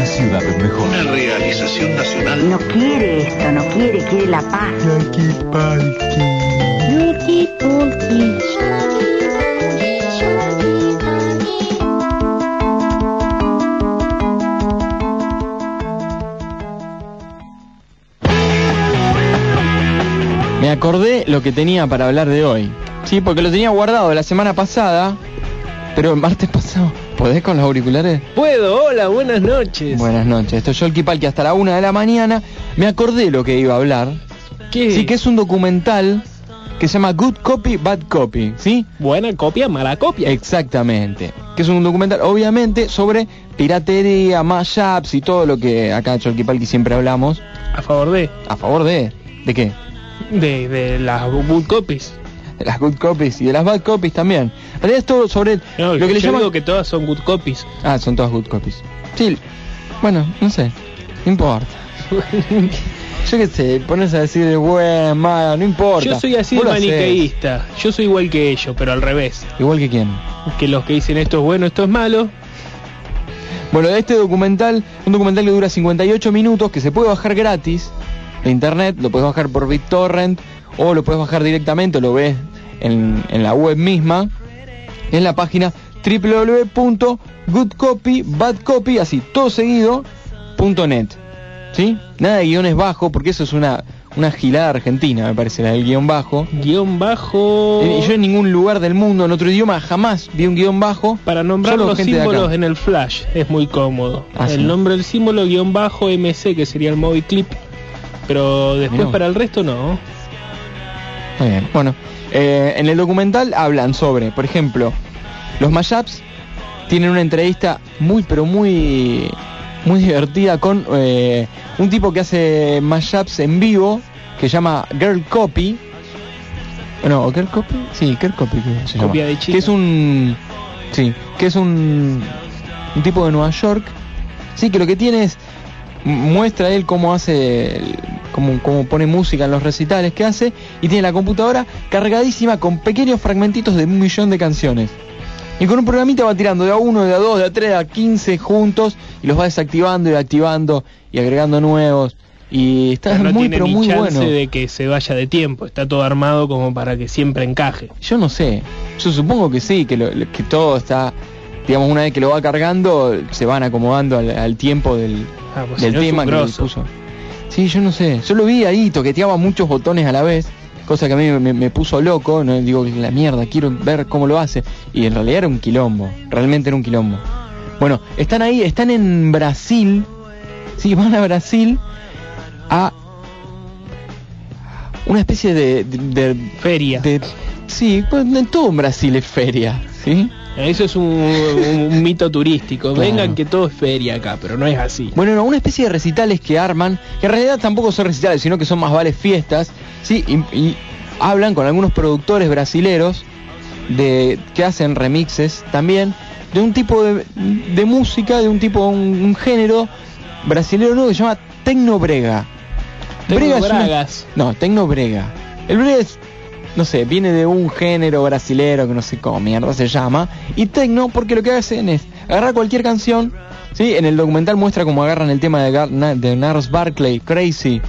Una ciudad mejor. Una realización nacional. No quiere esto, no quiere, quiere la paz. Me acordé lo que tenía para hablar de hoy. Sí, porque lo tenía guardado la semana pasada, pero el martes pasado. ¿Podés con los auriculares? Puedo, hola, buenas noches. Buenas noches, esto es Yolki Palki hasta la una de la mañana. Me acordé lo que iba a hablar. ¿Qué? Sí, que es un documental que se llama Good Copy, Bad Copy, ¿sí? Buena copia, mala copia. Exactamente. Que es un documental, obviamente, sobre piratería, mashups y todo lo que acá en Yolki Palki siempre hablamos. A favor de, ¿A favor de? ¿De qué? de, de las good copies. De las good copies y de las bad copies también. En realidad es todo sobre No, lo que yo le llaman... digo que todas son good copies. Ah, son todas good copies. Sí, bueno, no sé, no importa. Yo qué sé, pones a decir bueno, malo, no importa. Yo soy así de maniqueísta. Yo soy igual que ellos, pero al revés. Igual que quién. Que los que dicen esto es bueno, esto es malo. Bueno, de este documental, un documental que dura 58 minutos, que se puede bajar gratis de internet, lo puedes bajar por BitTorrent o lo puedes bajar directamente, o lo ves en, en la web misma, en la página www.goodcopybadcopy, así, todo seguido, punto .net. ¿Sí? Nada de guiones bajo, porque eso es una, una gilada argentina, me parece, la del guion bajo. Guión bajo. Eh, Yo en ningún lugar del mundo, en otro idioma, jamás vi un guion bajo. Para nombrar los símbolos en el flash es muy cómodo. Ah, el sí. nombre del símbolo guion bajo MC, que sería el móvil clip. Pero después para el resto no. Está bien. Bueno, eh, en el documental hablan sobre, por ejemplo, los mashups tienen una entrevista muy, pero muy, muy divertida con eh, un tipo que hace mashups en vivo que se llama Girl Copy. No, Girl Copy, sí, Girl Copy que se Copia llama. de chica. Que es un, sí, que es un, un tipo de Nueva York. Sí, que lo que tiene es muestra él cómo hace, cómo, cómo pone música en los recitales que hace y tiene la computadora cargadísima con pequeños fragmentitos de un millón de canciones. Y con un programita va tirando de a uno, de a dos, de a tres, de a quince juntos y los va desactivando y activando y agregando nuevos. Y está no muy tiene pero ni muy chance bueno. de que se vaya de tiempo. Está todo armado como para que siempre encaje. Yo no sé, yo supongo que sí, que, lo- que todo está, digamos, una vez que lo va cargando, se van acomodando al, al tiempo del, Ah, pues del si no es tema que puso. Sí, yo no sé, yo lo vi ahí, toqueteaba muchos botones a la vez, cosa que a mí me, me puso loco, no digo la mierda, quiero ver cómo lo hace, y en realidad era un quilombo, realmente era un quilombo. Bueno, están ahí, están en Brasil, sí, van a Brasil a una especie de, de, de- Feria. de- sí, pues en todo en Brasil es feria, ¿sí? Eso es un, un mito turístico. Claro. Vengan que todo es feria acá, pero no es así. Bueno, no, una especie de recitales que arman, que en realidad tampoco son recitales, sino que son más vale fiestas, ¿sí? Y, y hablan con algunos productores brasileros de que hacen remixes también de un tipo de, de música, de un tipo, un, un género brasilero nuevo que se llama Tecnobrega. Brega es una-. No, Tecnobrega. El brega es, no sé, viene de un género brasilero que no sé cómo mierda se llama. Y tecno, porque lo que hacen es agarrar cualquier canción. ¿sí? En el documental muestra cómo agarran el tema de, Gar- de Nars Barkley, Crazy.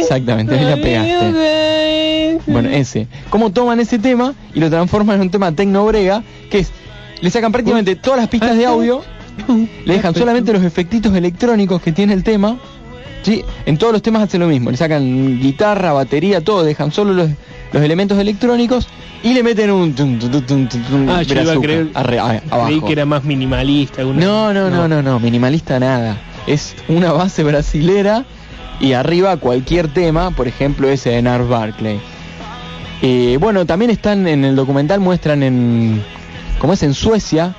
Exactamente, ahí la pegaste. Bueno, ese. Cómo toman ese tema y lo transforman en un tema tecnobrega, que es, le sacan prácticamente todas las pistas de audio, le dejan solamente los efectitos electrónicos que tiene el tema. Sí, en todos los temas hacen lo mismo, le sacan guitarra, batería, todo, dejan solo los, los elementos electrónicos y le meten un Ah, yo iba a creer. arre- a- Creí abajo. que era más minimalista. alguna- No, no, no, no, no, minimalista nada. Es una base brasilera y arriba cualquier tema, por ejemplo ese de Nars Barkley. Eh, bueno, también están en el documental, muestran en, como es en Suecia,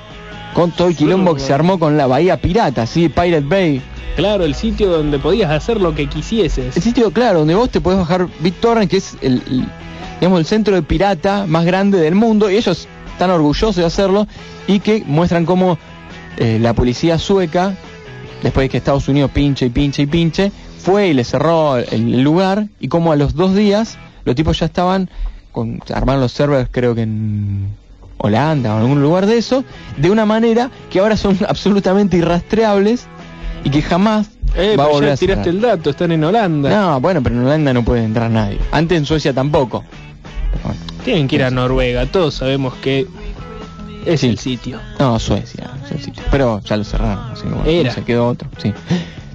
con todo el quilombo que se armó con la Bahía Pirata, ¿sí? Pirate Bay. Claro, el sitio donde podías hacer lo que quisieses. El sitio, claro, donde vos te podés bajar BitTorrent, que es el, el- digamos, el centro de pirata más grande del mundo, y ellos están orgullosos de hacerlo, y que muestran cómo eh, la policía sueca, después de que Estados Unidos pinche y pinche y pinche, fue y le cerró el, el lugar, y como a los dos días, los tipos ya estaban, con, armaron los servers creo que en Holanda o algún lugar de eso, de una manera que ahora son absolutamente irrastreables y que jamás Eh, va a volver ya a tiraste el dato, están en Holanda. No, bueno, pero en Holanda no puede entrar nadie. Antes en Suecia tampoco. Bueno. Tienen que ir a Noruega, todos sabemos que es Sí. el sitio. No, Suecia, es el sitio. Pero ya lo cerraron, así que bueno, Era. se quedó otro, sí.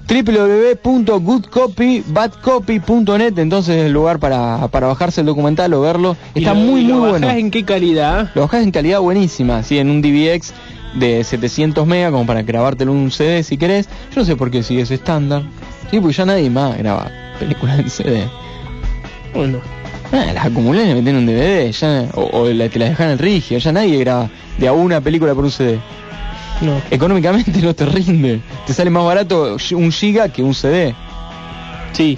www.goodcopybadcopy.net entonces es el lugar para, para bajarse el documental o verlo. ¿Y Está lo- muy y lo muy bueno. en qué calidad? Lo bajás en calidad buenísima, así en un DVX de 700 megas como para grabártelo en un CD si querés. Yo no sé por qué sigue ese estándar. Sí, porque ya nadie más graba películas en CD. Bueno, Ah, las acumulé y meten en un DVD, ya, o, o la- te las dejan en el rigio, ya nadie graba de a una película por un CD. No. Económicamente no te rinde, te sale más barato un giga que un CD. Sí,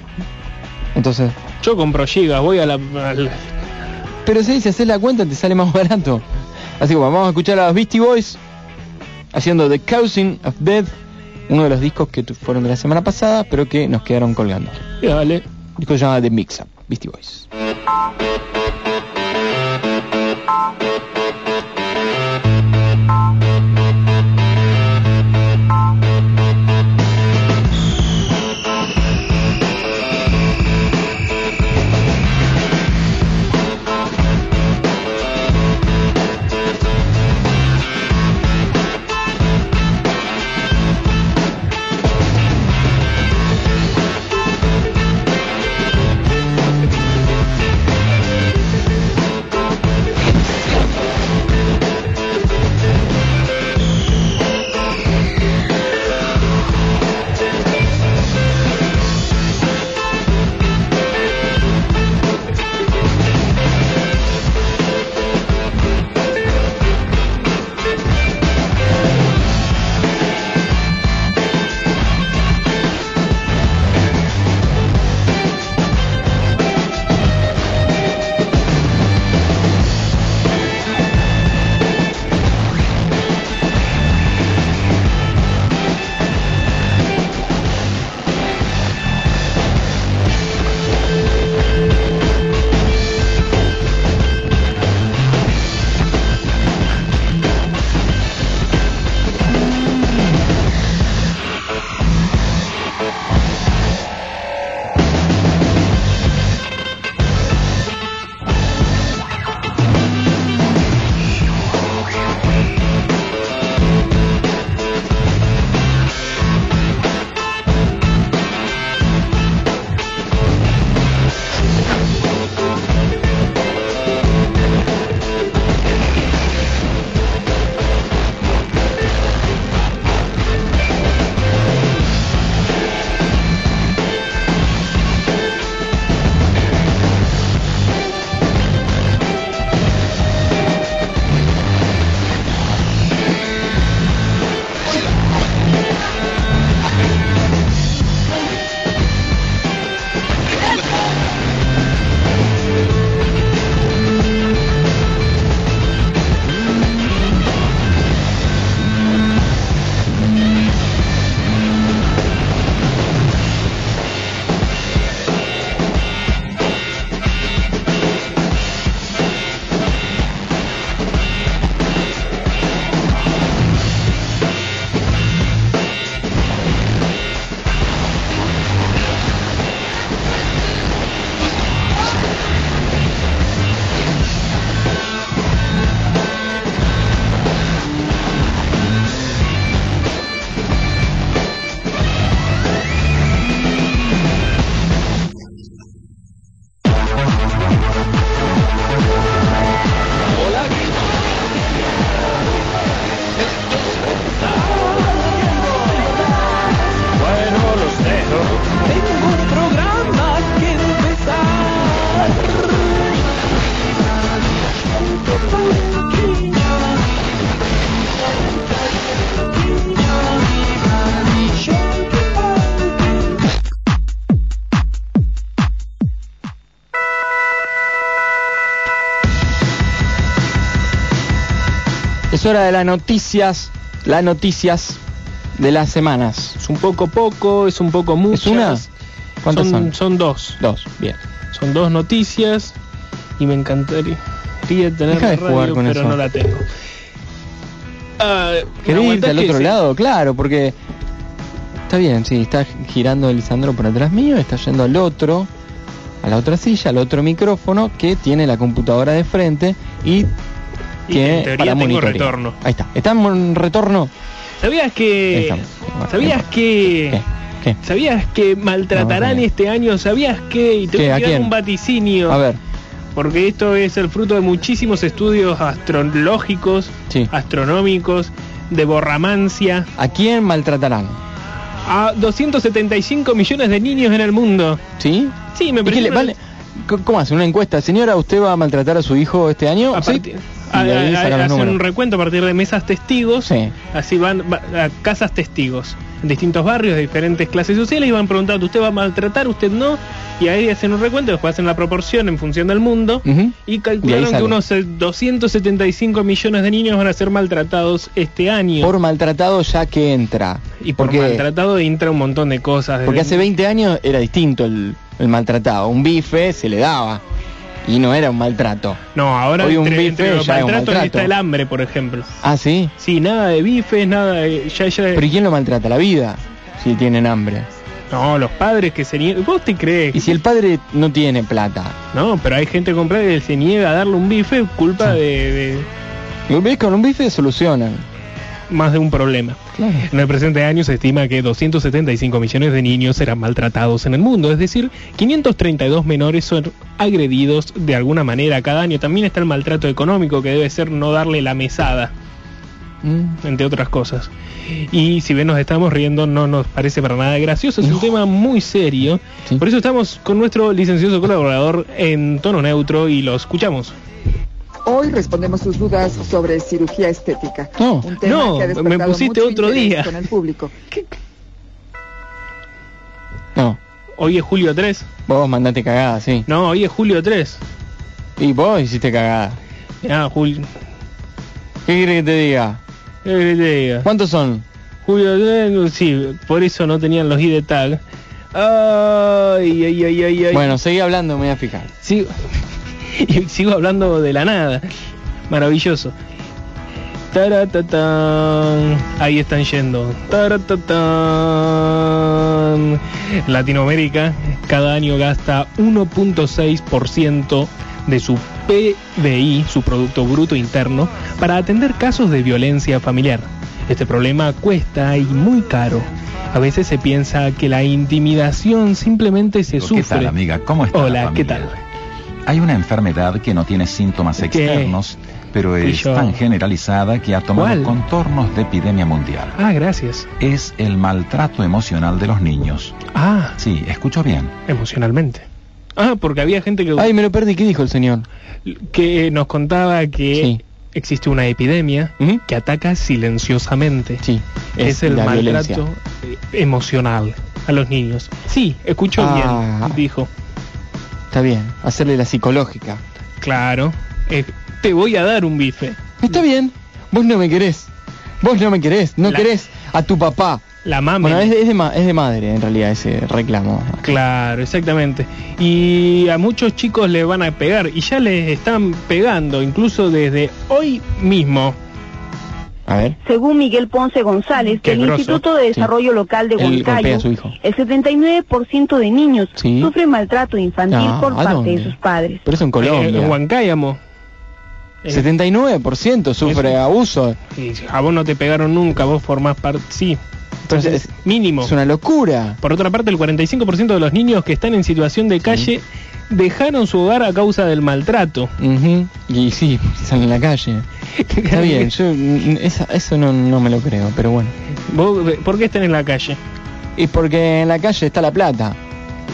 Entonces, yo compro gigas, voy a la... pero sí, si haces la cuenta te sale más barato. Así que bueno, vamos a escuchar a los Beastie Boys haciendo The Causing of Death, uno de los discos que fueron de la semana pasada, pero que nos quedaron colgando. Dale. El disco se llama The Mix Up, Beastie Boys. Es hora de las noticias, las noticias de las semanas. Es un poco poco, es un poco mucho. ¿Es una? ¿Cuántas son, son? son dos. Dos, bien. Son dos noticias y me encantaría. tener Deja de la jugar radio, con pero eso. no la tengo. ¿me ¿Querés irte al otro sí? lado? Claro, porque está bien, sí, está girando el Lisandro por atrás mío, está yendo al otro, a la otra silla, al otro micrófono que tiene la computadora de frente y Y que en teoría para tengo retorno. Ahí está. ¿Estamos en retorno? ¿Sabías que. Bueno, sabías que ¿Qué? ¿Qué? sabías que maltratarán No, no. este año? ¿Sabías que y te voy a un vaticinio? A ver, Porque esto es el fruto de muchísimos estudios astrológicos, Sí. astronómicos, de borramancia, ¿a quién maltratarán? a 275 millones de niños en el mundo. ¿Sí? Sí, me ¿Y qué parece vale? ¿Cómo hace? ¿Una encuesta? Señora, ¿usted va a maltratar a su hijo este año? a Sí. hacen un recuento a partir de mesas testigos. Sí. Así van va- a casas testigos en distintos barrios de diferentes clases sociales y van preguntando, ¿usted va a maltratar? ¿Usted no? Y ahí hacen un recuento, después hacen la proporción en función del mundo y Y calcularon que unos eh, 275 millones de niños van a ser maltratados este año. Por maltratado ya que entra. y por porque, maltratado entra un montón de cosas. porque hace 20 años era distinto el, el maltratado. Un bife se le daba y no era un maltrato. No, ahora Hoy un bife entre los ya es un maltratos maltrato. está el hambre, por ejemplo. Ah, sí. Sí, nada de bifes, nada de... Ya, ya, Pero ¿y quién lo maltrata? La vida. Si tienen hambre. no, los padres que se niegan... ¿Vos te crees? Y si el padre no tiene plata. No, pero hay gente con plata que se niega a darle un bife culpa Sí. de, con un bife solucionan. Más de un problema. Claro. En el presente año se estima que 275 millones de niños serán maltratados en el mundo, es decir, 532 menores son agredidos de alguna manera cada año. También está el maltrato económico, que debe ser no darle la mesada, Mm. entre otras cosas. Y si bien nos estamos riendo, no nos parece para nada gracioso, es un tema muy serio. Sí. Por eso estamos con nuestro licencioso colaborador en tono neutro y lo escuchamos. Hoy respondemos sus dudas sobre cirugía estética. No. un tema No, que ha me despertado pusiste mucho otro día. con el público. No. Hoy es julio 3. Vos mandate cagada, sí. No, hoy es julio 3. Y vos hiciste cagada. Ah, Julio. ¿Qué quiere que te diga? ¿Qué querés que te diga? ¿Cuántos son? Julio 3, sí, por eso no tenían los ID tag. Ay, ay, ay, ay, ay. Bueno, seguí hablando, me voy a fijar. sigo, y sigo hablando de la nada. Maravilloso. Taratatán. Ahí están yendo. Taratatán. Latinoamérica cada año gasta 1.6% de su PBI, su Producto Bruto Interno, para atender casos de violencia familiar. Este problema cuesta y muy caro. A veces se piensa que la intimidación simplemente se ¿Qué sufre. tal, amiga? ¿Cómo está? Hola, la ¿qué tal? Hay una enfermedad que no tiene síntomas ¿Qué? externos, pero es tan generalizada que ha tomado ¿Cuál? contornos de epidemia mundial. Ah, gracias. Es el maltrato emocional de los niños. Ah, Sí, escucho bien. emocionalmente. Ah, porque había gente que, Ay, me lo perdí. ¿Qué dijo el señor? que nos contaba que Sí. existe una epidemia Ujú. que ataca silenciosamente. Sí, Es, el la maltrato violencia. emocional a los niños. Sí, escuchó Ah. bien, dijo. Está bien, hacerle la psicológica. Claro, eh, te voy a dar un bife. Está bien, vos no me querés. Vos no me querés, no La- querés a tu papá. La mami. Bueno, es de, es de ma- es de madre en realidad ese reclamo. Claro, exactamente. Y a muchos chicos le van a pegar y ya les están pegando, incluso desde hoy mismo. A ver. Según Miguel Ponce González, del grosso. Instituto de Desarrollo Local de Huancayo, el 79% de niños Sí. sufren maltrato infantil por ¿a parte dónde? de sus padres. Pero eso en Eh, Colombia. en Huancáyamo. Eh, 79% sufre Eso. abuso. y a vos no te pegaron nunca, vos formás parte. Sí. Entonces, Es- mínimo. Es una locura. Por otra parte, el 45% de los niños que están en situación de calle dejaron su hogar a causa del maltrato. Ujú. Y sí, están en la calle. Está bien, yo esa- eso no, no me lo creo, pero bueno. ¿Vos, ¿Por qué están en la calle? Y porque en la calle está la plata.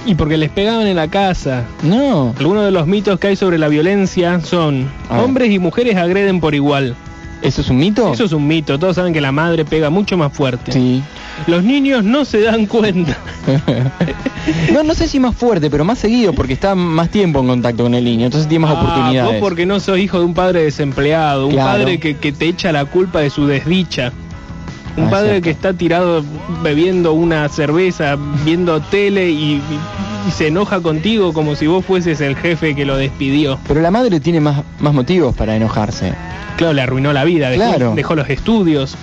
Y porque les pegaban en la casa. No. Algunos de los mitos que hay sobre la violencia son hombres y mujeres agreden por igual. ¿Eso es un mito? Eso es un mito, todos saben que la madre pega mucho más fuerte. Sí. Los niños no se dan cuenta. no, no sé si más fuerte, pero más seguido porque está más tiempo en contacto con el niño, entonces tiene más Ah, oportunidades. Vos porque no sos hijo de un padre desempleado, un padre que, que te echa la culpa de su desdicha. Un Ah, padre cierto. que está tirado bebiendo una cerveza, viendo tele y, y y se enoja contigo como si vos fueses el jefe que lo despidió. Pero la madre tiene más, más motivos para enojarse. Claro, le arruinó la vida, dejó, Claro. dejó los estudios.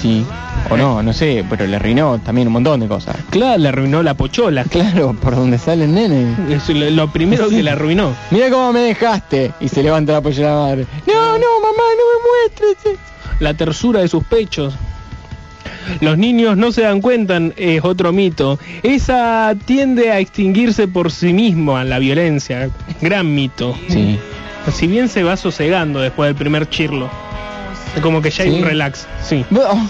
Sí. O no, no sé, pero le arruinó también un montón de cosas. Claro, le arruinó la pochola. Claro, por donde sale el nene. Es lo, lo primero que le arruinó. Mira cómo me dejaste. Y se levanta la polla de la madre. No, no, mamá, no me muestres. La tersura de sus pechos. Los niños no se dan cuenta, es otro mito. Esa tiende a extinguirse por sí mismo la violencia. Gran mito. Sí. Si bien se va sosegando después del primer chirlo. Como que ya hay un relax. Sí. Oh,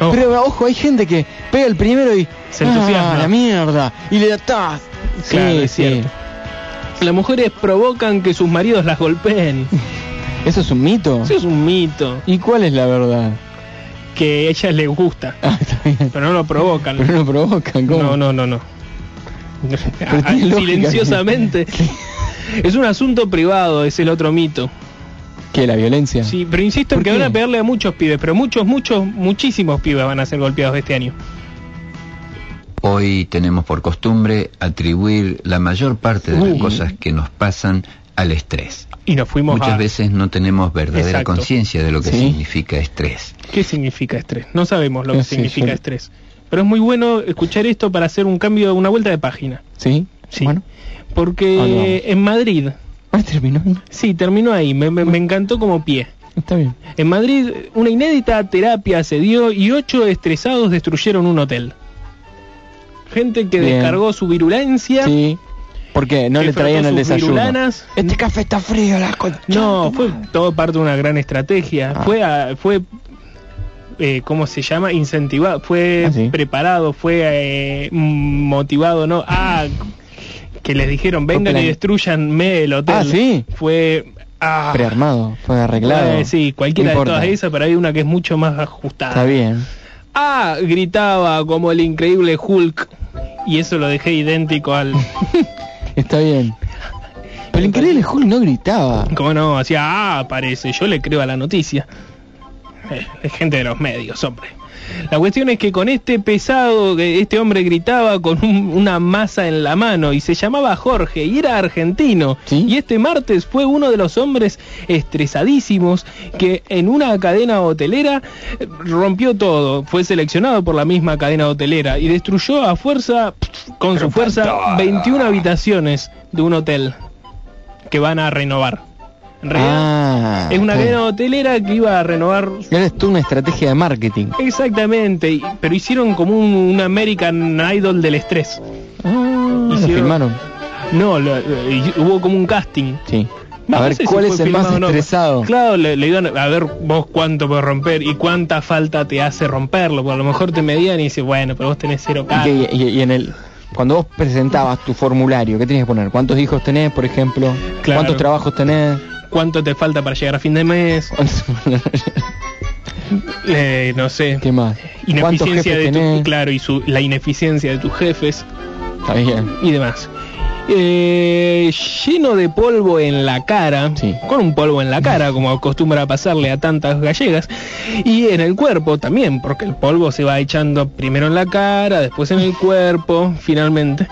Oh. Pero ojo, hay gente que pega el primero y Se entusiasma. Ah, la mierda. Y le da tas. Claro, sí, es sí. cierto. Las mujeres provocan que sus maridos las golpeen. ¿Eso es un mito? Eso es un mito. ¿Y cuál es la verdad? Que a ellas les gusta. Ah, está bien. Pero no lo provocan. Pero no provocan, ¿cómo? No, no, no, no. Silenciosamente. Es un asunto privado, es el otro mito. ¿Qué, la violencia? Sí, pero insisto en ¿Por que qué? van a pegarle a muchos pibes, pero muchos, muchos, muchísimos pibes van a ser golpeados este año. Hoy tenemos por costumbre atribuir la mayor parte de las cosas que nos pasan al estrés. Y nos fuimos Muchas a... veces no tenemos verdadera conciencia de lo que Sí. significa estrés. ¿Qué significa estrés? No sabemos lo que Sí, significa yo- estrés. Pero es muy bueno escuchar esto para hacer un cambio, una vuelta de página. ¿Sí? Sí. Bueno. Porque ¿A dónde vamos? en Madrid, Ah, terminó. sí, terminó ahí, me, me- me encantó como pie. Está bien. En Madrid, una inédita terapia se dio y ocho estresados destruyeron un hotel. Gente que Bien. descargó su virulencia. Sí. ¿Por qué? No le traían el desayuno. virulanas. Este café está frío, la concha. No, fue todo parte de una gran estrategia. Ah. Fue, a- fue eh, ¿cómo se llama? Incentivado, fue Ah, sí. preparado, fue eh, motivado, ¿no? Ah, que les dijeron, vengan y destruyanme el hotel. Ah, ¿sí? Fue... Ah, Prearmado, fue arreglado. fue- sí, cualquiera No de todas esas, pero hay una que es mucho más ajustada. Está bien. Ah, gritaba como el increíble Hulk. Y eso lo dejé idéntico al... Está bien. Pero el increíble Hulk no gritaba. ¿Cómo no? Hacía, ah, parece, yo le creo a la noticia. Eh, es gente de los medios, hombre. La cuestión es que con este pesado, que este hombre gritaba con un- una masa en la mano y se llamaba Jorge y era argentino. ¿Sí? Y este martes fue uno de los hombres estresadísimos que en una cadena hotelera rompió todo. Fue seleccionado por la misma cadena hotelera y destruyó a fuerza, con su fuerza, 21 habitaciones de un hotel que van a renovar. En realidad, Ah. es una está cadena hotelera que iba a renovar Era esto una estrategia de marketing. exactamente, pero hicieron como un, un American Idol del estrés. Ah, lo Hicieron- filmaron. No, lo- lo- y hubo como un casting. Sí. No, a no ver, sé si ¿cuál fue es el más filmado o no. estresado? Claro, le, le iban a ver vos cuánto puedes romper y cuánta falta te hace romperlo. Porque a lo mejor te medían y dices, bueno, pero vos tenés cero Y, que- y- y en el cuando vos presentabas tu formulario, ¿qué tenías que poner? ¿Cuántos hijos tenés, por ejemplo? Claro. ¿Cuántos trabajos tenés? ¿Cuánto te falta para llegar a fin de mes? ¿Cuántos- Eh, no sé. ¿Qué más? ¿Cuántos Ineficiencia de tu, tenés? claro, y su, la ineficiencia de tus jefes. Está bien. y demás. Eh, lleno de polvo en la cara, Sí. con un polvo en la cara, como acostumbra pasarle a tantas gallegas, y en el cuerpo también, porque el polvo se va echando primero en la cara, después en el cuerpo, finalmente.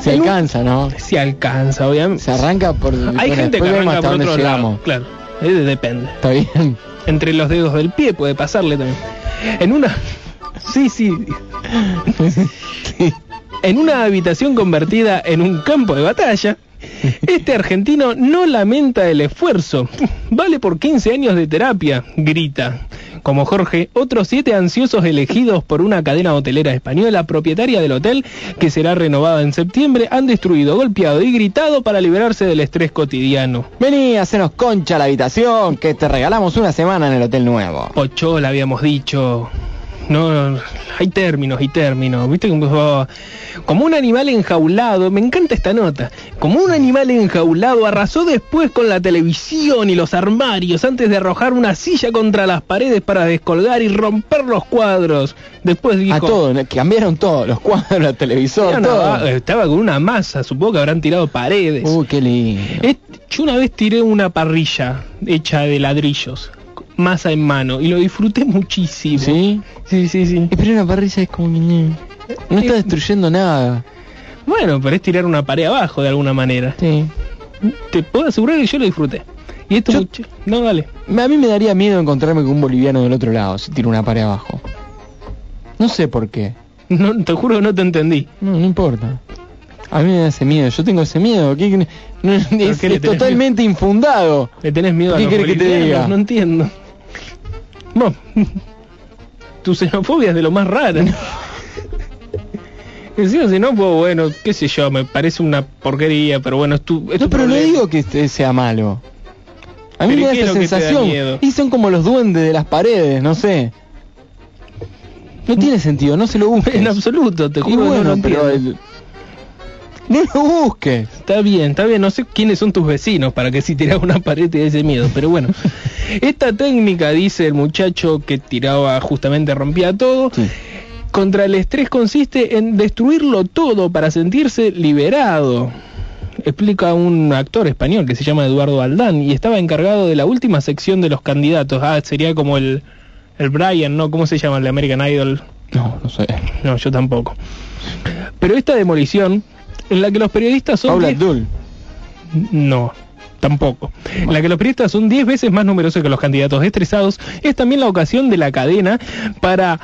Se En un- alcanza, ¿no? Se alcanza, obviamente. Se arranca por... Hay gente que arranca por otro lado, claro. Eh, depende. Está bien. Entre los dedos del pie puede pasarle también. En una... Sí, sí. Sí. En una habitación convertida en un campo de batalla, este argentino no lamenta el esfuerzo. Vale por 15 años de terapia, grita. Como Jorge, otros siete ansiosos elegidos por una cadena hotelera española propietaria del hotel, que será renovada en septiembre, han destruido, golpeado y gritado para liberarse del estrés cotidiano. Vení, hacenos concha la habitación, que te regalamos una semana en el hotel nuevo. Pochola habíamos dicho. No, hay términos y términos. ¿Viste? Como, un animal enjaulado, me encanta esta nota. Como un animal enjaulado arrasó después con la televisión y los armarios antes de arrojar una silla contra las paredes para descolgar y romper los cuadros. Después dijo. A todo, ¿no? cambiaron todo, los cuadros, el televisor, una todo. va- estaba con una masa, supongo que habrán tirado paredes. Uy, qué lindo. Yo una vez tiré una parrilla hecha de ladrillos, masa en mano, y lo disfruté muchísimo. ¿Sí? Sí, sí, sí. Pero una parrilla es como que... No está destruyendo nada. Bueno, pero es tirar una pared abajo de alguna manera. Sí. Te puedo asegurar que yo lo disfruté. Y esto Yo- mucho- No, dale. A mí me daría miedo encontrarme con un boliviano del otro lado si tiro una pared abajo. No sé por qué. No, te juro que no te entendí. No, no importa. A mí me da ese miedo. Yo tengo ese miedo. ¿Qué- qué- no, es totalmente infundado. ¿Le tenés miedo a ¿Qué los querés que te diga? No entiendo. No. Tu xenofobia es de lo más raro. Encima xenófobo, bueno, qué sé yo, me parece una porquería, pero bueno, es tu, es tu No, pero no digo que este sea malo. A mí ¿Pero me da esa da sensación. Y son como los duendes de las paredes, no sé. No tiene sentido, no se lo busques. En absoluto, te Y juro no lo pero el- No lo busques. Está bien, está bien, no sé quiénes son tus vecinos para que si tiras una pared te dé ese miedo, pero bueno. Esta técnica, dice el muchacho que tiraba justamente rompía todo, Sí. contra el estrés consiste en destruirlo todo para sentirse liberado. Explica un actor español que se llama Eduardo Aldán y estaba encargado de la última sección de los candidatos. Ah, sería como el, el Brian, ¿no? ¿Cómo se llama el American Idol? No, no sé. No, yo tampoco. Pero esta demolición, en la que los periodistas son... Paula diez- Abdul. no, tampoco. En la que los periodistas son 10 veces más numerosos que los candidatos estresados, es también la ocasión de la cadena para...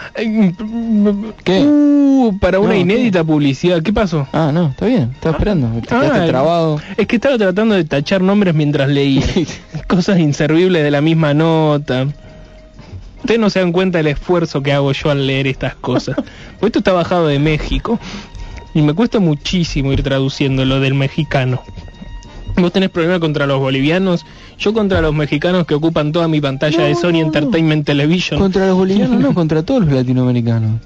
¿Qué? Uh, para una No, inédita publicidad. ¿Qué pasó? Ah, no, está bien, estaba esperando. Te Ah, trabado. Es que estaba tratando de tachar nombres mientras leía. Cosas inservibles de la misma nota. Ustedes no se dan cuenta del esfuerzo que hago yo al leer estas cosas. Porque esto está bajado de México. Y me cuesta muchísimo ir traduciendo lo del mexicano. Vos tenés problema contra los bolivianos, yo contra los mexicanos que ocupan toda mi pantalla No, de Sony no, no. Entertainment Television. Contra los bolivianos, no, contra todos los latinoamericanos.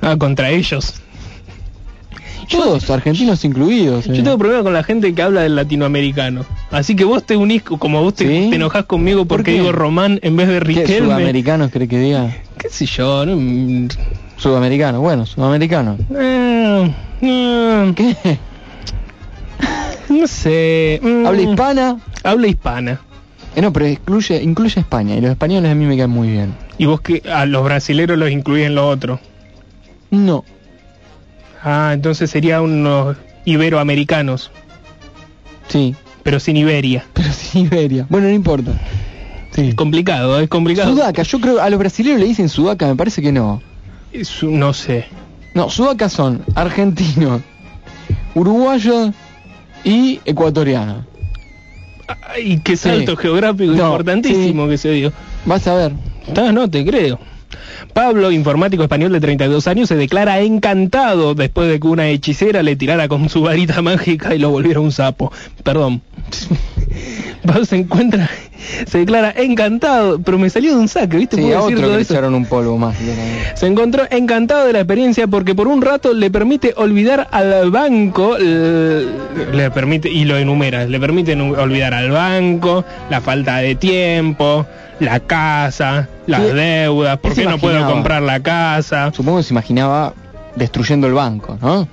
Ah, contra ellos. Todos, argentinos incluidos. eh. Yo tengo problema con la gente que habla del latinoamericano. Así que vos te unís, como vos te, ¿Sí? te enojás conmigo ¿Por porque qué? digo Román en vez de ¿Qué, Riquelme. sudamericanos cree que diga? ¿Qué sé yo? No, Mm, Sudamericano, bueno, sudamericano. eh, eh, ¿Qué? no sé. mm, ¿Habla hispana? Habla hispana. Eh, no, pero incluye, incluye España y los españoles a mí me caen muy bien. Y vos que a los brasileros los incluís en lo otro. No, Ah, entonces sería unos iberoamericanos, sí, pero sin Iberia. pero sin Iberia. Bueno, no importa. Sí. Complicado, es complicado. Sudaca, yo creo a los brasileños le dicen sudaca, me parece que no. Es un- no sé. No, sudacas son argentinos, uruguayos y ecuatorianos. Ay, qué salto Sí. geográfico No, importantísimo que se dio. Vas a ver. Ah, no te creo. Pablo, informático español de 32 años, se declara encantado después de que una hechicera le tirara con su varita mágica y lo volviera un sapo. Perdón. Pablo se encuentra, se declara encantado, pero me salió de un saque, ¿viste? Sí, decir otro todo que le eso. echaron un polvo más. Se encontró encantado de la experiencia porque por un rato le permite olvidar al banco, le permite y lo enumera, le permite olvidar al banco, la falta de tiempo, la casa, las ¿Qué- deudas, por qué no puedo comprar la casa. Supongo que se imaginaba destruyendo el banco, ¿no?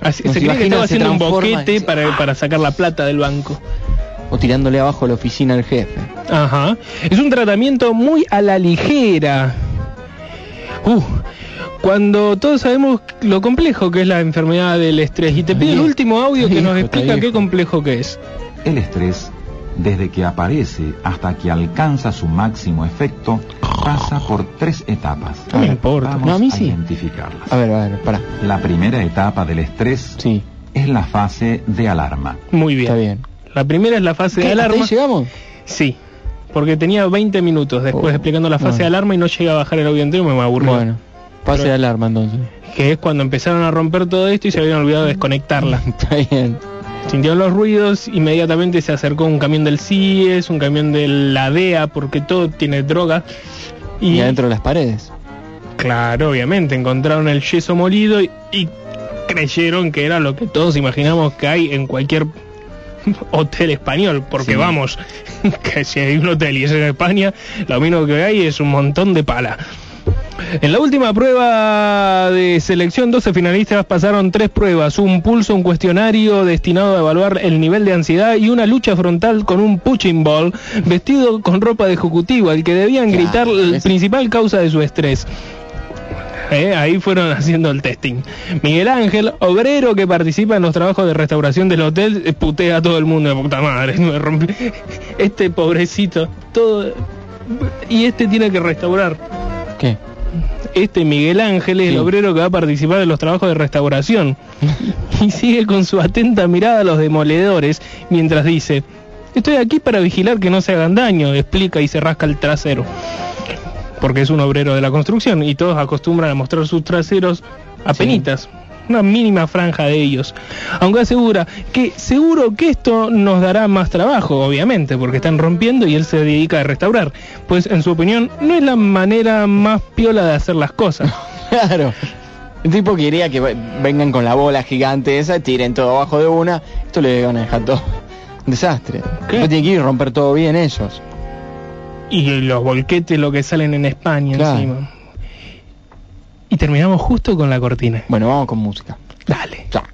Así- se cree que estaba haciendo un transforma boquete dice, para, para sacar la plata del banco. O tirándole abajo a la oficina al jefe. Ajá. Es un tratamiento muy a la ligera. Uh, cuando todos sabemos lo complejo que es la enfermedad del estrés. Y te pido el último audio que nos explica qué complejo que es. El estrés, desde que aparece hasta que alcanza su máximo efecto, pasa por tres etapas. No me importa. Vamos No, a mí sí. identificarlas. A ver, a ver, pará. La primera etapa del estrés Sí, es la fase de alarma. Muy bien. está bien. La primera es la fase ¿Qué? de ¿Hasta alarma. ahí llegamos? Sí. Porque tenía 20 minutos después Oh, explicando la fase bueno. de alarma y no llega a bajar el audio entero, me aburrió. Bueno, pase Pero- de alarma entonces. Que es cuando empezaron a romper todo esto y se habían olvidado de desconectarla. Está bien. Sintió los ruidos, inmediatamente se acercó un camión del CIES, un camión de la DEA, porque todo tiene droga. Y, Y, adentro de las paredes. claro, obviamente, encontraron el yeso molido y, y creyeron que era lo que todos imaginamos que hay en cualquier hotel español, porque Sí. vamos, que si hay un hotel y es en España, lo único que hay es un montón de pala. En la última prueba de selección, 12 finalistas pasaron tres pruebas, un pulso, un cuestionario destinado a evaluar el nivel de ansiedad y una lucha frontal con un punching ball vestido con ropa de ejecutivo, al que debían gritar la principal causa de su estrés. ¿eh? Ahí fueron haciendo el testing. Miguel Ángel, obrero que participa en los trabajos de restauración del hotel, eh, putea a todo el mundo de puta madre. Este pobrecito, todo. Y este tiene que restaurar. ¿Qué? Este Miguel Ángel es Sí. el obrero que va a participar en los trabajos de restauración. y sigue con su atenta mirada a los demoledores mientras dice, estoy aquí para vigilar que no se hagan daño, explica y se rasca el trasero. Porque es un obrero de la construcción y todos acostumbran a mostrar sus traseros a Sí. Una mínima franja de ellos. Aunque asegura que seguro que esto nos dará más trabajo, obviamente, porque están rompiendo y él se dedica a restaurar. Pues en su opinión no es la manera más piola de hacer las cosas. Claro. El tipo quería que ve- vengan con la bola gigante esa, tiren todo abajo de una. Esto le van a dejar todo. Un desastre. Después tiene que ir y romper todo bien ellos. Y los volquetes lo que salen en España Claro. encima. Y terminamos justo con la cortina. Bueno, vamos con música. Dale. Ya.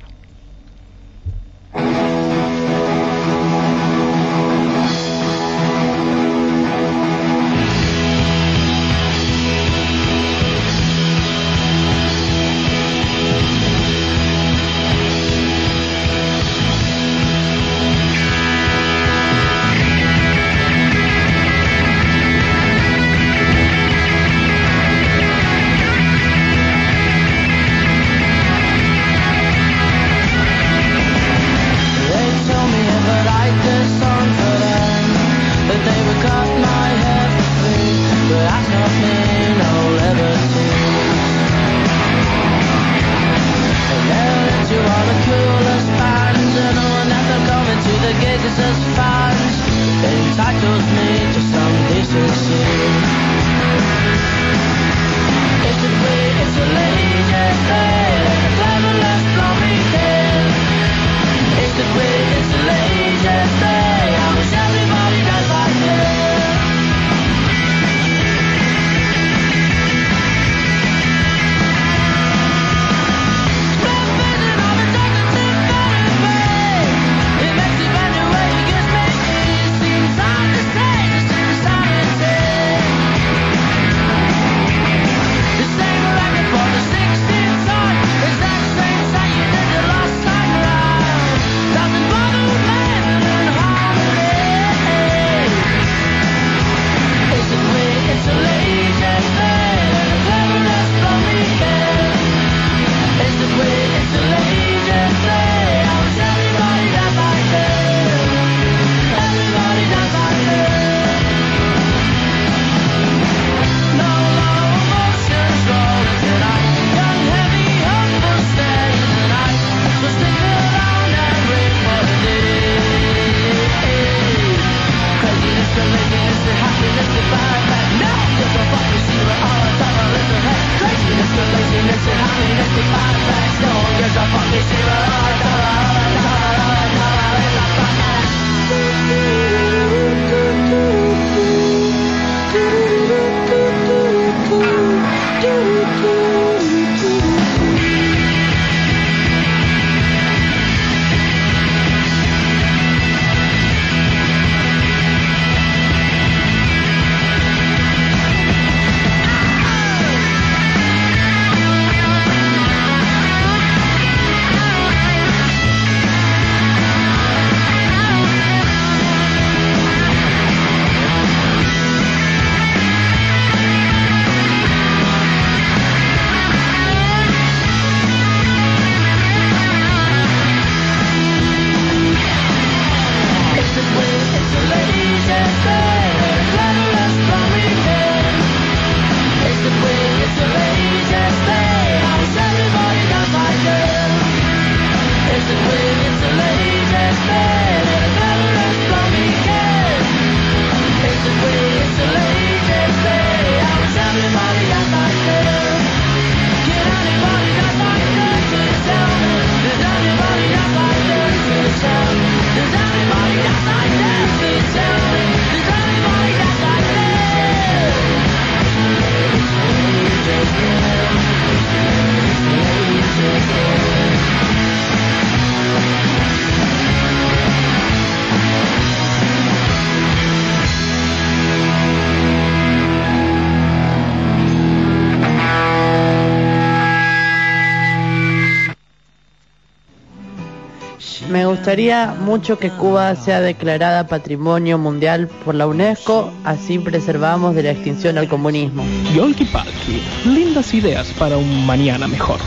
Gustaría mucho que Cuba sea declarada Patrimonio Mundial por la UNESCO, así preservamos de la extinción al comunismo. Yolki Palki, lindas ideas para un mañana mejor.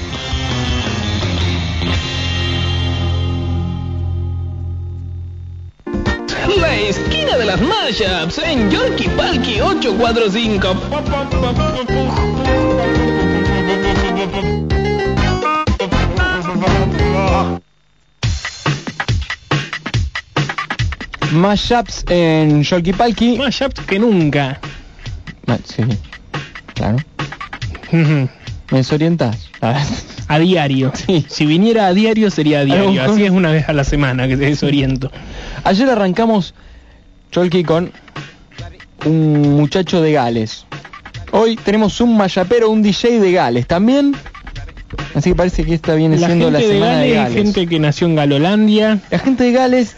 La esquina de las mashups en Yolki Palki 845. Mashups en Sholky Palki. Mashups que nunca. Ma- Sí, claro. Me desorientas. A diario. Si viniera a diario sería a diario. Así es una vez a la semana que te desoriento. Ayer arrancamos Cholky con un muchacho de Gales. Hoy tenemos un mayapero, un DJ de Gales también. Así que parece que esta viene La siendo gente la de semana Gales de es Gales. gente que nació en Galolandia. La gente de Gales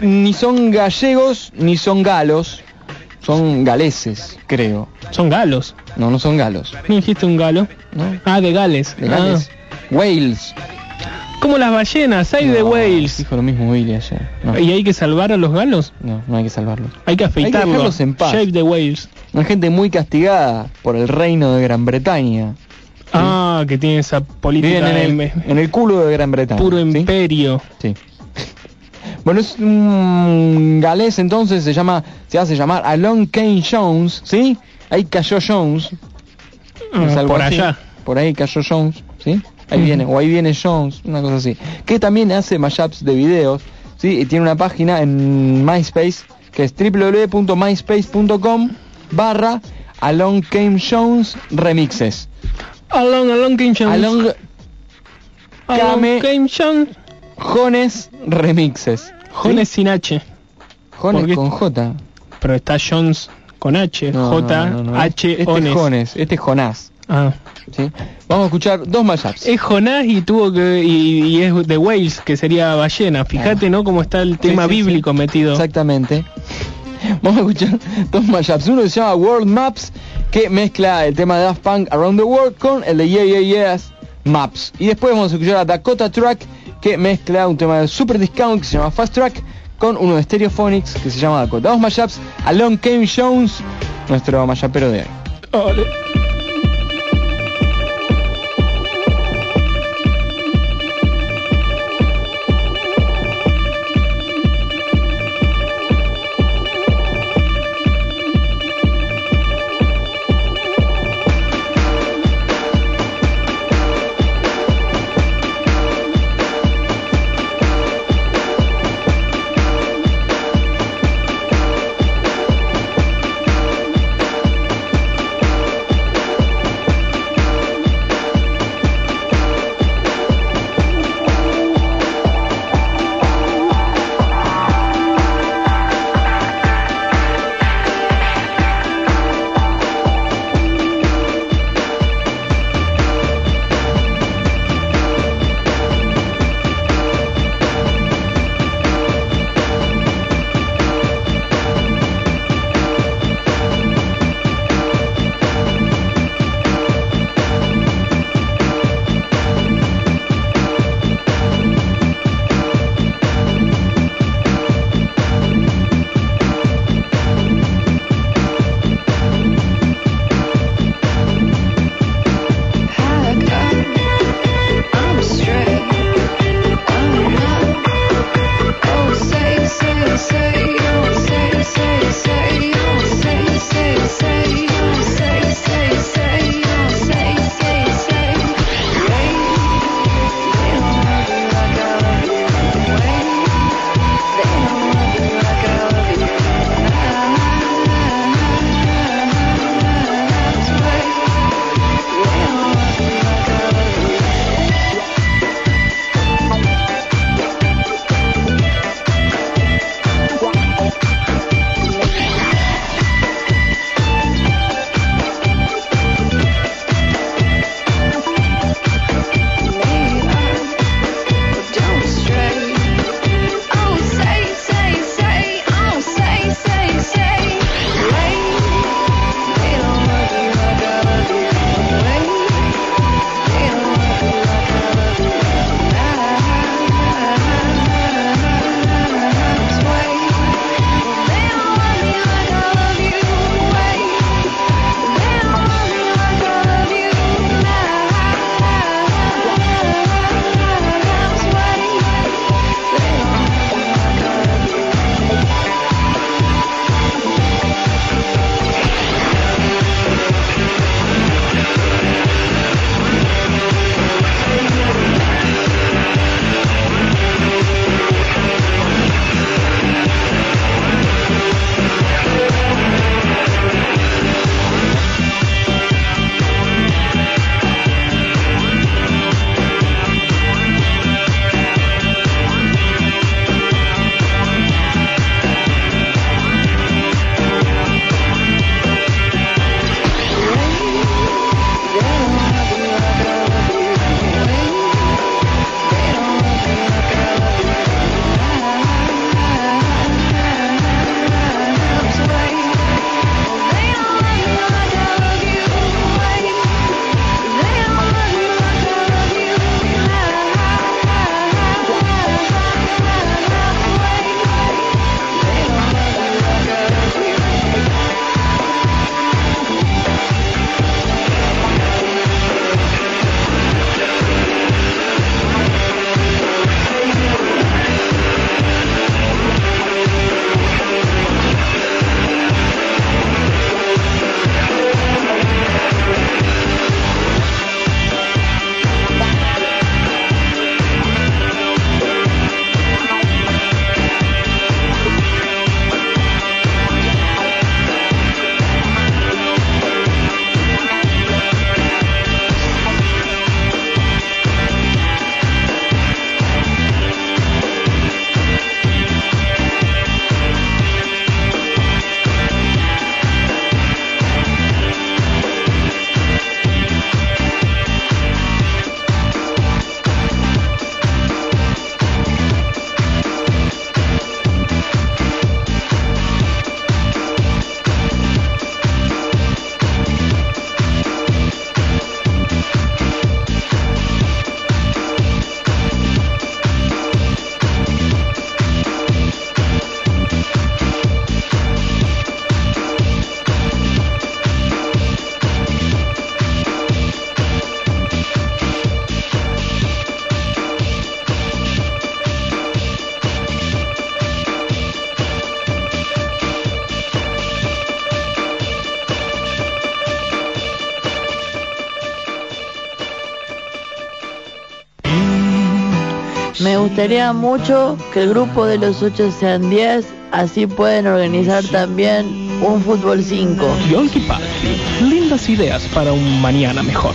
ni son gallegos ni son galos. Son galeses, creo. Son galos. No, no son galos. ¿No dijiste un galo? No. Ah, de Gales. De Gales. Wales. Ah, como las ballenas, hay de Wales. Dijo lo mismo Willy ayer. No, ¿Y hay que salvar a los galos? no, no hay que salvarlos. Hay que afeitarlos. dejarlos en paz. Shave the Wales. Una gente muy castigada por el reino de Gran Bretaña. Ah, que tiene esa política en de el, en el culo de Gran Bretaña. puro ¿sí? imperio. Sí. Bueno, es un galés entonces, se llama, se hace llamar Alon Kane Jones, ¿sí? Ahí cayó Jones. Ah, por así. allá. Por ahí cayó Jones, ¿sí? Ahí viene, o ahí viene Jones, una cosa así. Que también hace mashups de videos, ¿sí? Y tiene una página en MySpace que es www.myspace.com barra Alon Kane Jones Remixes. Along, along King Jones. Along Along King Jones. Jones Remixes. Jones sin H. Jones con J. Pero está Jones con H. No, J, no, no, no. H, Este es Ones. Jones, este es Jonás. Ah. ¿sí? Vamos a escuchar dos mashups. Es Jonás y tuvo que y, y es de Wales, que sería ballena. Fíjate, ¿no? Cómo está el tema Ah. sí, bíblico metido. Exactamente. Vamos a escuchar dos mashups. Uno se llama World Maps, que mezcla el tema de Daft Punk Around the World con el de Yeah Yeah Yes Maps. Y después vamos a escuchar a Dakota Track, que mezcla un tema de Super Discount que se llama Fast Track con uno de Stereophonics que se llama Dakota. Dos mashups, Along Came Jones, nuestro mashupero de hoy. Gustaría mucho que el grupo de los 8 sean 10, así pueden organizar también un fútbol 5. Yolki Palki, lindas ideas para un mañana mejor.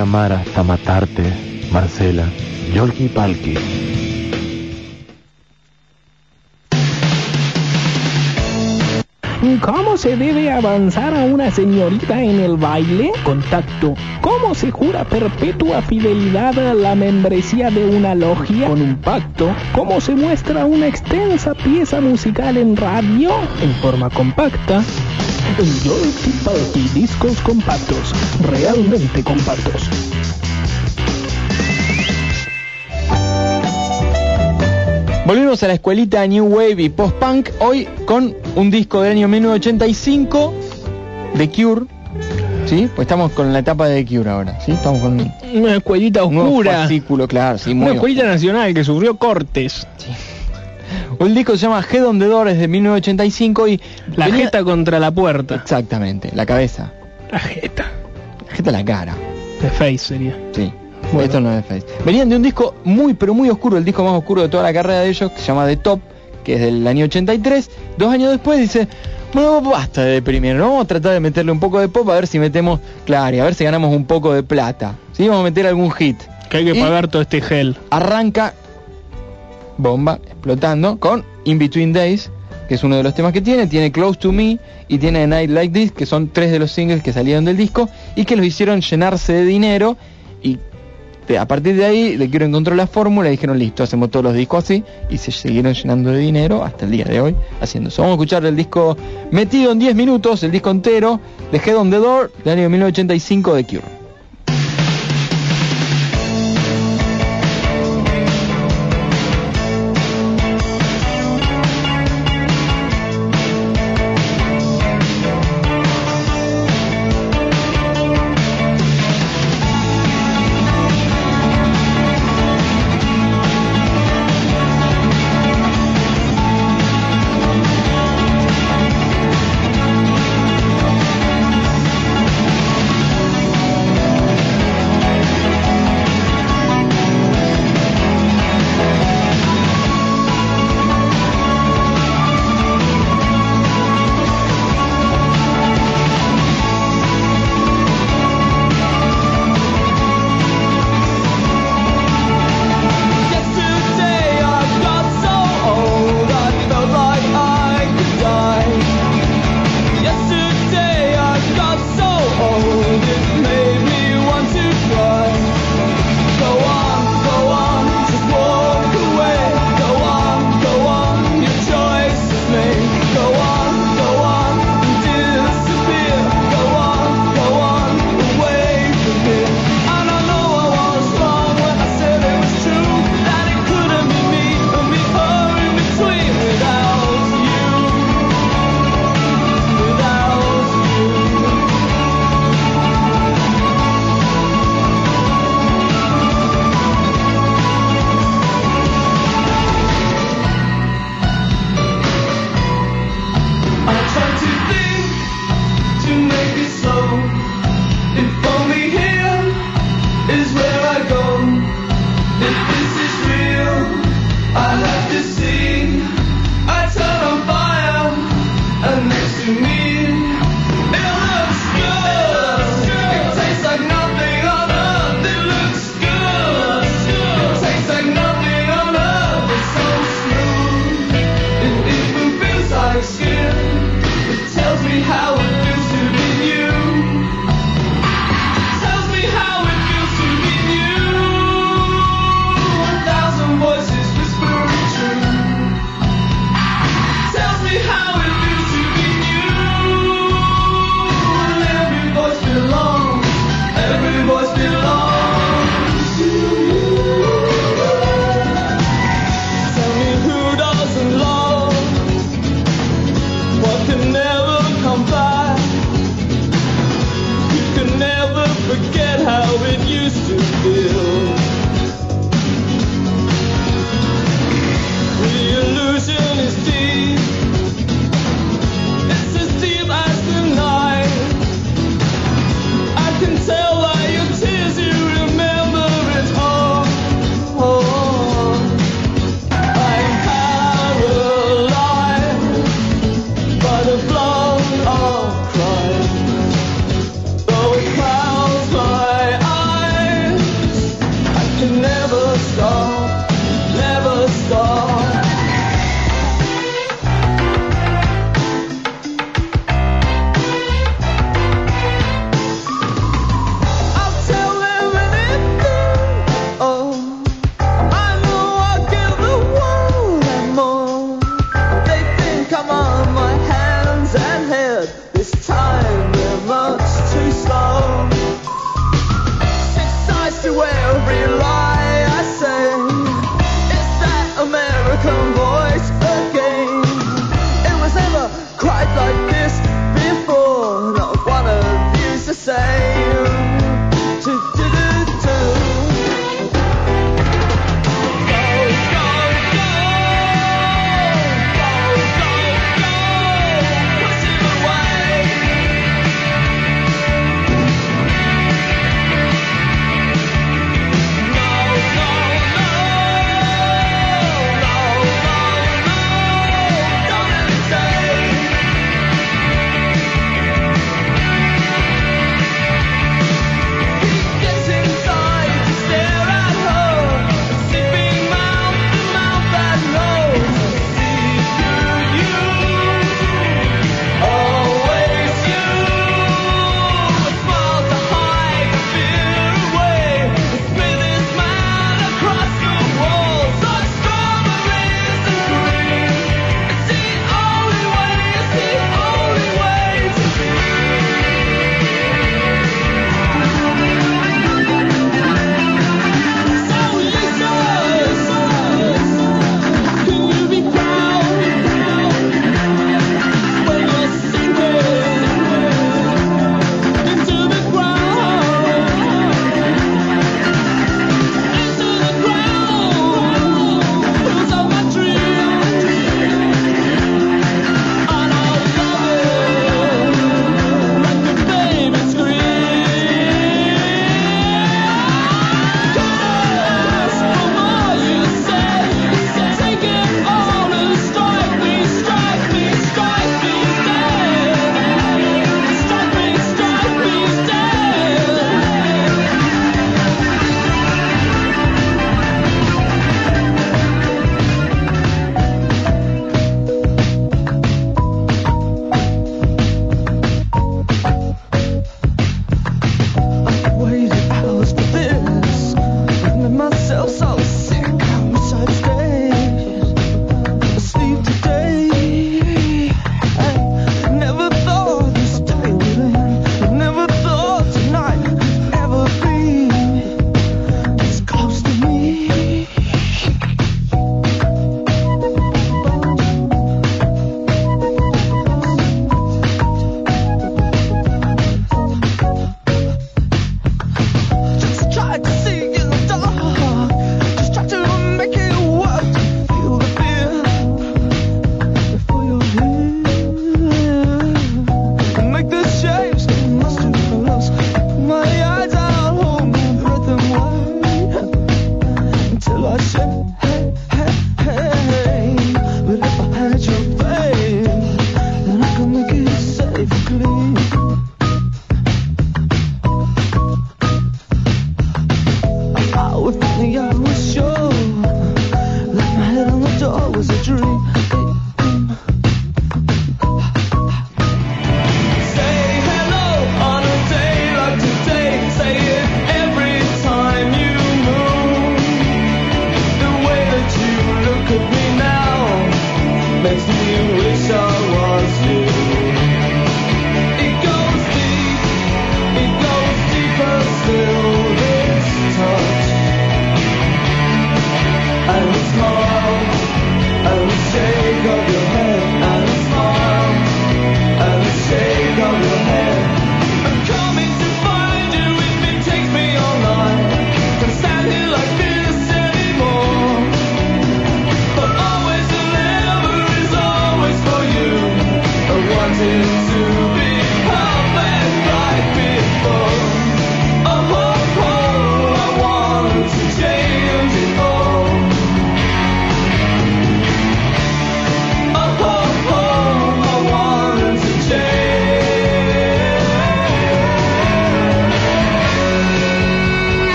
Amar hasta matarte, Marcela. Yolki Palki. ¿Cómo se debe avanzar a una señorita en el baile? Contacto. ¿Cómo se jura perpetua fidelidad a la membresía de una logia? Con un pacto. ¿Cómo se muestra una extensa pieza musical en radio? En forma compacta. Yolki Palki discos compactos. Realmente compactos. Volvimos a la escuelita New Wave y Post-Punk, hoy con un disco del año 1985 de Cure. ¿Sí? Pues estamos con la etapa de Cure ahora, ¿sí? Estamos con un Una escuelita oscura. fascículo, claro, sí, muy Una escuelita nacional que sufrió cortes. El disco se llama Head on the Door, es de 1985 y... La venía- jeta contra la puerta. Exactamente, la cabeza. La jeta. La jeta la cara. De Face sería. Sí. Bueno. Esto no es Face. Venían de un disco muy, pero muy oscuro, el disco más oscuro de toda la carrera de ellos, que se llama The Top, que es del año 83. Dos años después dice, bueno, basta de deprimir, ¿no? Vamos a tratar de meterle un poco de pop a ver si metemos, claro, y a ver si ganamos un poco de plata. ¿Sí? Vamos a meter algún hit. Que hay que Y pagar todo este gel. Arranca bomba, explotando, con In Between Days, que es uno de los temas que tiene, tiene Close to Me y tiene Night Like This, que son tres de los singles que salieron del disco y que los hicieron llenarse de dinero y a partir de ahí le quiero encontrar la fórmula y dijeron listo, hacemos todos los discos así y se siguieron llenando de dinero hasta el día de hoy haciendo. Vamos a escuchar el disco metido en 10 minutos, el disco entero de Head on the Door del año 1985 de Cure.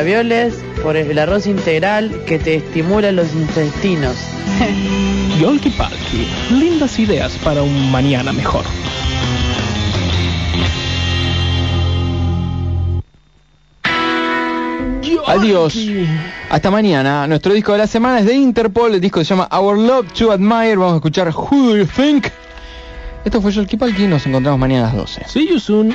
ravioles, por el arroz integral que te estimula los intestinos. Yolki lindas ideas para un mañana mejor. Adiós. Hasta mañana. Nuestro disco de la semana es de Interpol. El disco se llama Our Love to Admire. Vamos a escuchar Who Do You Think. Esto fue Yolki Palki. Nos encontramos mañana a las 12. See you soon.